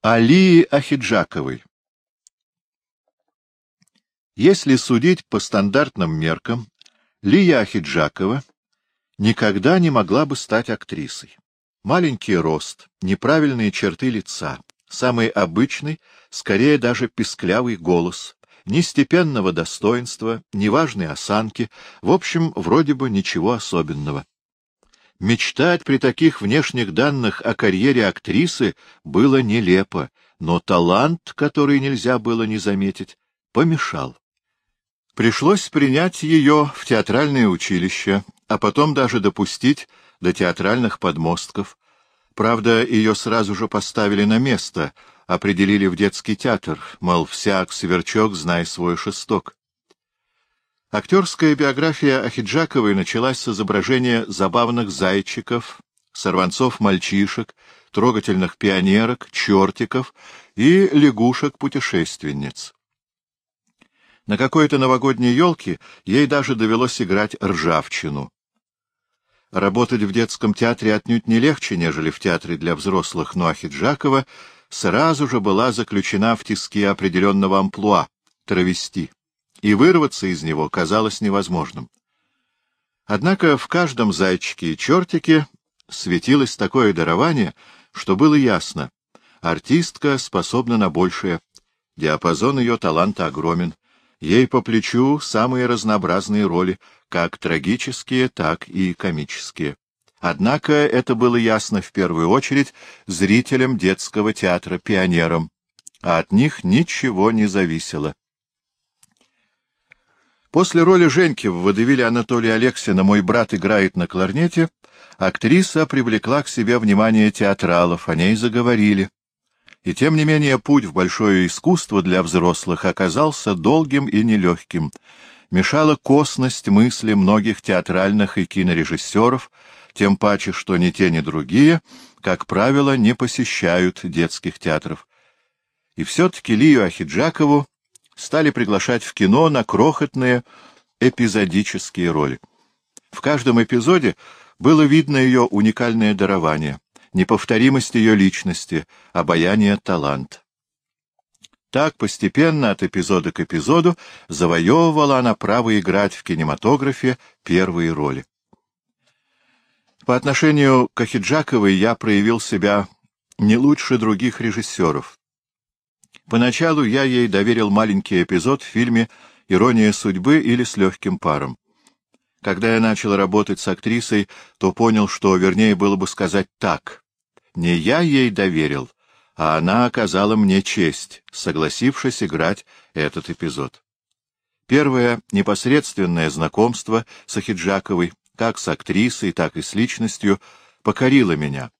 Алии Ахиджаковой Если судить по стандартным меркам, Лия Ахиджакова никогда не могла бы стать актрисой. Маленький рост, неправильные черты лица, самый обычный, скорее даже писклявый голос, ни степенного достоинства, ни важной осанки, в общем, вроде бы ничего особенного. Мечтать при таких внешних данных о карьере актрисы было нелепо, но талант, который нельзя было не заметить, помешал. Пришлось принять ее в театральное училище, а потом даже допустить до театральных подмостков. Правда, ее сразу же поставили на место, определили в детский театр, мол, всяк сверчок, знай свой шесток. Актерская биография Ахиджаковой началась с изображения забавных зайчиков, сорванцов-мальчишек, трогательных пионерок, чертиков и лягушек-путешественниц. На какой-то новогодней елке ей даже довелось играть ржавчину. Работать в детском театре отнюдь не легче, нежели в театре для взрослых, но Ахиджакова сразу же была заключена в тиски определенного амплуа — травести и вырваться из него казалось невозможным. Однако в каждом зайчике и чертике светилось такое дарование, что было ясно — артистка способна на большее, диапазон ее таланта огромен, ей по плечу самые разнообразные роли, как трагические, так и комические. Однако это было ясно в первую очередь зрителям детского театра, пионерам, а от них ничего не зависело. После роли Женьки в водевиле Анатолия Алексина «Мой брат играет на кларнете» актриса привлекла к себе внимание театралов, о ней заговорили. И тем не менее путь в большое искусство для взрослых оказался долгим и нелегким. Мешала косность мысли многих театральных и кинорежиссеров, тем паче, что ни те, ни другие, как правило, не посещают детских театров. И все-таки Лию Ахиджакову стали приглашать в кино на крохотные эпизодические роли. В каждом эпизоде было видно ее уникальное дарование, неповторимость ее личности, обаяние талант. Так постепенно от эпизода к эпизоду завоевывала она право играть в кинематографе первые роли. По отношению к Ахиджаковой я проявил себя не лучше других режиссеров. Поначалу я ей доверил маленький эпизод в фильме «Ирония судьбы» или «С легким паром». Когда я начал работать с актрисой, то понял, что, вернее, было бы сказать так. Не я ей доверил, а она оказала мне честь, согласившись играть этот эпизод. Первое непосредственное знакомство с Ахиджаковой, как с актрисой, так и с личностью, покорило меня.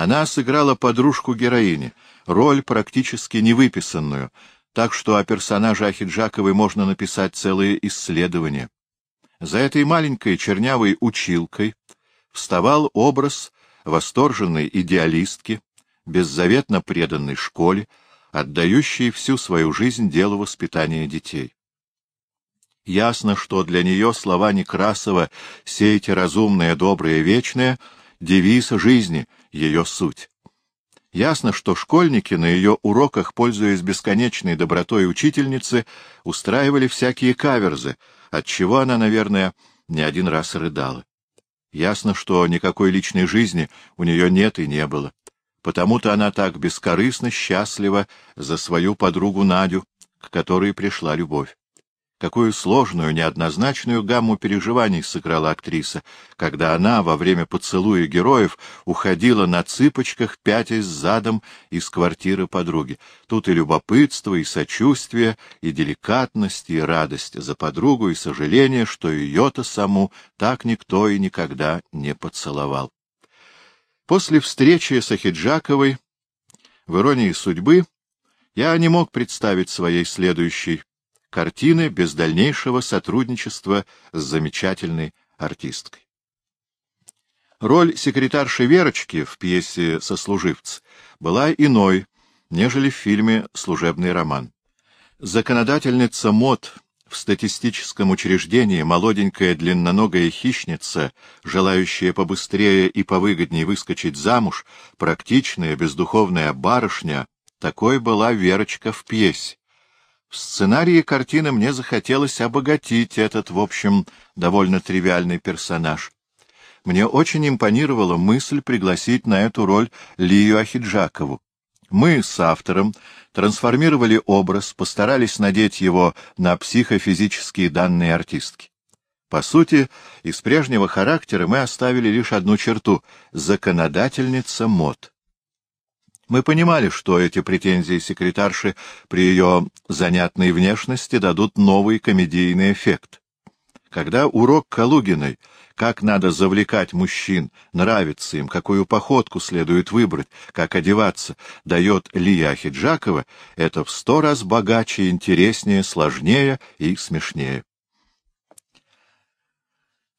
Она сыграла подружку героини, роль практически невыписанную, так что о персонаже Ахиджаковой можно написать целые исследования. За этой маленькой чернявой училкой вставал образ восторженной идеалистки, беззаветно преданной школе, отдающей всю свою жизнь делу воспитания детей. Ясно, что для нее слова Некрасова «сейте разумное, доброе, вечное» — девиз жизни, ее суть. Ясно, что школьники на ее уроках, пользуясь бесконечной добротой учительницы, устраивали всякие каверзы, отчего она, наверное, не один раз рыдала. Ясно, что никакой личной жизни у нее нет и не было. Потому-то она так бескорыстно счастлива за свою подругу Надю, к которой пришла любовь. Какую сложную, неоднозначную гамму переживаний сыграла актриса, когда она во время поцелуя героев уходила на цыпочках, пятясь задом из квартиры подруги. Тут и любопытство, и сочувствие, и деликатность, и радость за подругу, и сожаление, что ее-то саму так никто и никогда не поцеловал. После встречи с Ахиджаковой в «Иронии судьбы» я не мог представить своей следующей картины без дальнейшего сотрудничества с замечательной артисткой. Роль секретарши Верочки в пьесе «Сослуживц» была иной, нежели в фильме «Служебный роман». Законодательница мод в статистическом учреждении, молоденькая длинноногая хищница, желающая побыстрее и повыгоднее выскочить замуж, практичная бездуховная барышня, Такой была Верочка в пьесе. В сценарии картины мне захотелось обогатить этот, в общем, довольно тривиальный персонаж. Мне очень импонировала мысль пригласить на эту роль Лию Ахиджакову. Мы с автором трансформировали образ, постарались надеть его на психофизические данные артистки. По сути, из прежнего характера мы оставили лишь одну черту — законодательница мод. Мы понимали, что эти претензии секретарши при ее занятной внешности дадут новый комедийный эффект. Когда урок Калугиной как надо завлекать мужчин, нравится им, какую походку следует выбрать, как одеваться, дает Лия Хиджакова, это в сто раз богаче, интереснее, сложнее и смешнее.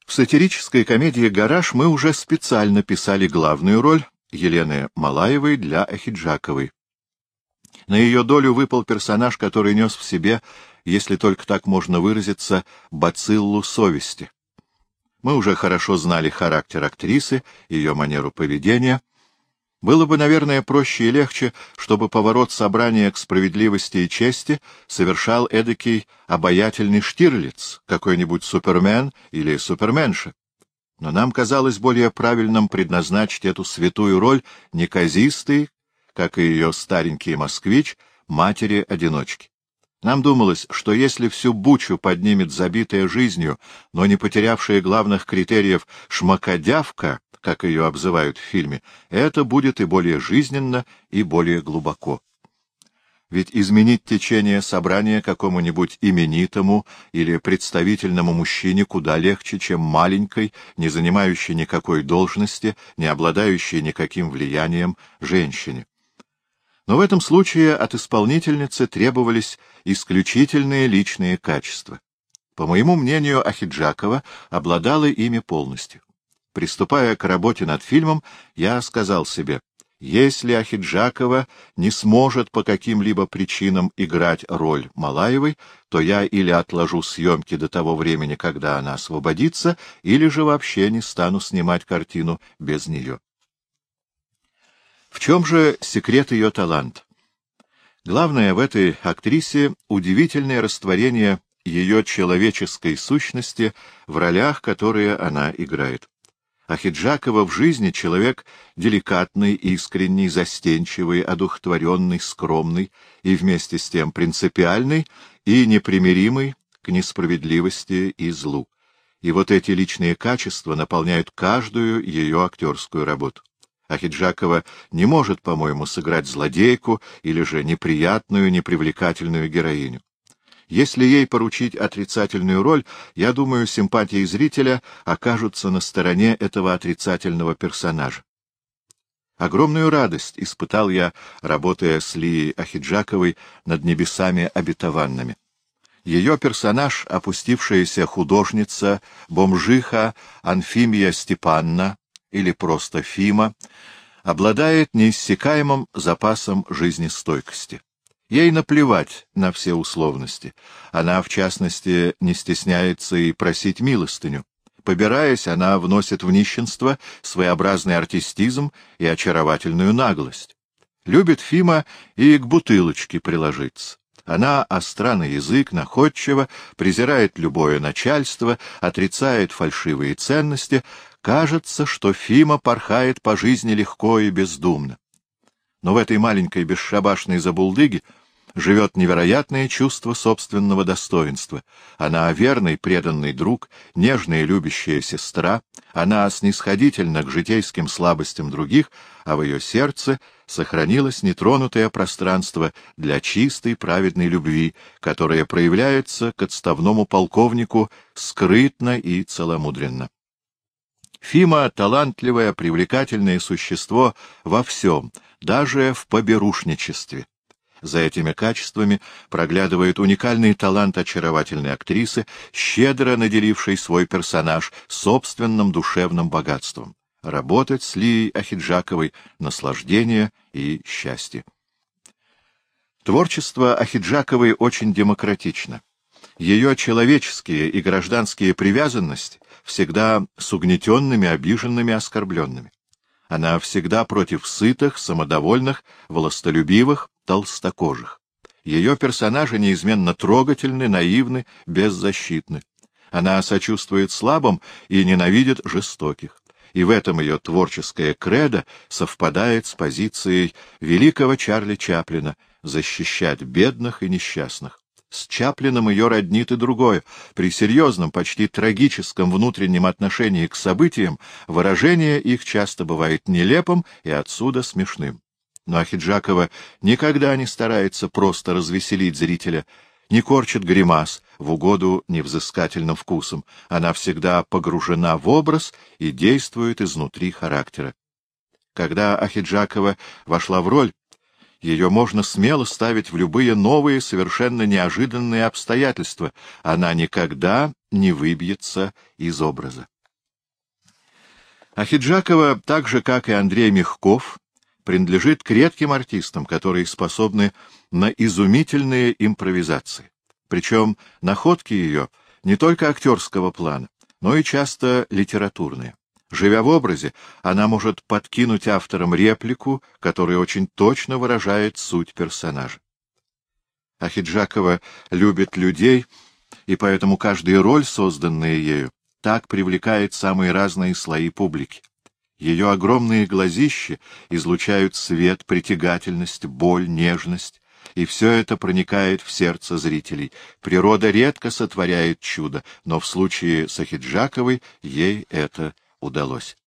В сатирической комедии «Гараж» мы уже специально писали главную роль Елены Малаевой для Ахиджаковой. На ее долю выпал персонаж, который нес в себе, если только так можно выразиться, бациллу совести. Мы уже хорошо знали характер актрисы, ее манеру поведения. Было бы, наверное, проще и легче, чтобы поворот собрания к справедливости и чести совершал эдакий обаятельный Штирлиц, какой-нибудь супермен или суперменша. Но нам казалось более правильным предназначить эту святую роль неказистой, как и ее старенький москвич, матери-одиночки. Нам думалось, что если всю бучу поднимет забитая жизнью, но не потерявшая главных критериев шмакодявка, как ее обзывают в фильме, это будет и более жизненно, и более глубоко. Ведь изменить течение собрания какому-нибудь именитому или представительному мужчине куда легче, чем маленькой, не занимающей никакой должности, не обладающей никаким влиянием женщине. Но в этом случае от исполнительницы требовались исключительные личные качества. По моему мнению, Ахиджакова обладала ими полностью. Приступая к работе над фильмом, я сказал себе, если Ахиджакова не сможет по каким-либо причинам играть роль Малаевой, то я или отложу съемки до того времени, когда она освободится, или же вообще не стану снимать картину без нее. В чем же секрет ее таланта? Главное в этой актрисе — удивительное растворение ее человеческой сущности в ролях, которые она играет. Ахиджакова в жизни человек деликатный, искренний, застенчивый, одухотворенный, скромный и вместе с тем принципиальный и непримиримый к несправедливости и злу. И вот эти личные качества наполняют каждую ее актерскую работу. Ахиджакова не может, по-моему, сыграть злодейку или же неприятную, непривлекательную героиню. Если ей поручить отрицательную роль, я думаю, симпатии зрителя окажутся на стороне этого отрицательного персонажа. Огромную радость испытал я, работая с Лией Ахиджаковой над небесами обетованными. Ее персонаж — опустившаяся художница, бомжиха Анфимия Степанна, или просто Фима, обладает неиссякаемым запасом жизнестойкости. Ей наплевать на все условности. Она, в частности, не стесняется и просить милостыню. Побираясь, она вносит в нищенство своеобразный артистизм и очаровательную наглость. Любит Фима и к бутылочке приложиться. Она остра на язык, находчива, презирает любое начальство, отрицает фальшивые ценности, Кажется, что Фима порхает по жизни легко и бездумно. Но в этой маленькой бесшабашной забулдыге живет невероятное чувство собственного достоинства. Она верный, преданный друг, нежная любящая сестра, она снисходительна к житейским слабостям других, а в ее сердце сохранилось нетронутое пространство для чистой праведной любви, которая проявляется к отставному полковнику скрытно и целомудренно. Фима — талантливое, привлекательное существо во всем, даже в поберушничестве. За этими качествами проглядывает уникальный талант очаровательной актрисы, щедро наделившей свой персонаж собственным душевным богатством. Работать с Лией Ахиджаковой — наслаждение и счастье. Творчество Ахиджаковой очень демократично. Ее человеческие и гражданские привязанности всегда с угнетенными, обиженными, оскорбленными. Она всегда против сытых, самодовольных, властолюбивых, толстокожих. Ее персонажи неизменно трогательны, наивны, беззащитны. Она сочувствует слабым и ненавидит жестоких. И в этом ее творческое кредо совпадает с позицией великого Чарли Чаплина защищать бедных и несчастных. С Чаплином ее роднит и другое. При серьезном, почти трагическом внутреннем отношении к событиям выражение их часто бывает нелепым и отсюда смешным. Но Ахиджакова никогда не старается просто развеселить зрителя, не корчит гримас в угоду невзыскательным вкусом. Она всегда погружена в образ и действует изнутри характера. Когда Ахиджакова вошла в роль, ее можно смело ставить в любые новые, совершенно неожиданные обстоятельства. Она никогда не выбьется из образа. Ахиджакова, так же, как и Андрей Мягков, принадлежит к редким артистам, которые способны на изумительные импровизации. Причем находки ее не только актерского плана, но и часто литературные. Живя в образе, она может подкинуть авторам реплику, которая очень точно выражает суть персонажа. Ахиджакова любит людей, и поэтому каждая роль, созданная ею, так привлекает самые разные слои публики. Ее огромные глазища излучают свет, притягательность, боль, нежность, и все это проникает в сердце зрителей. Природа редко сотворяет чудо, но в случае с Ахиджаковой ей это удалось.